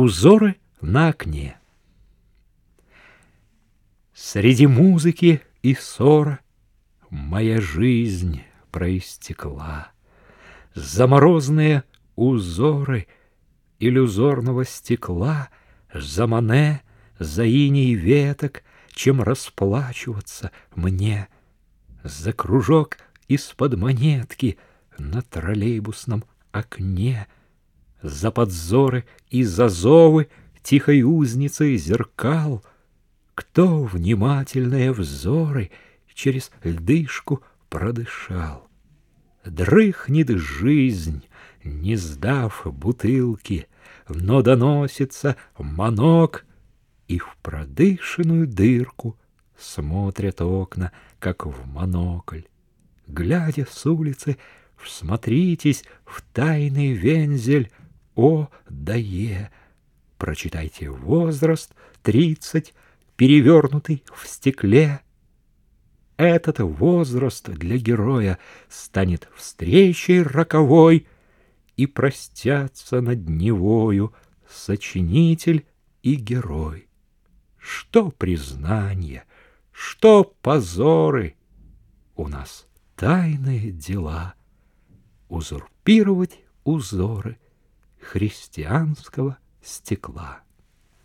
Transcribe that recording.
Узоры на окне. Среди музыки и ссора Моя жизнь проистекла. Заморозные узоры Иллюзорного стекла За мане, за иней веток, Чем расплачиваться мне За кружок из-под монетки На троллейбусном окне — за подзоры и зазовы Тихой узницы зеркал, Кто внимательные взоры Через льдышку продышал. Дрыхнет жизнь, не сдав бутылки, Но доносится манок, И в продышенную дырку Смотрят окна, как в монокль. Глядя с улицы, всмотритесь в тайный вензель о да Е. Прочитайте возраст тридцать, перевернутый в стекле. Этот возраст для героя станет встречей роковой, И простятся над Невою сочинитель и герой. Что признание, что позоры, У нас тайные дела, Узурпировать узоры — христианского стекла.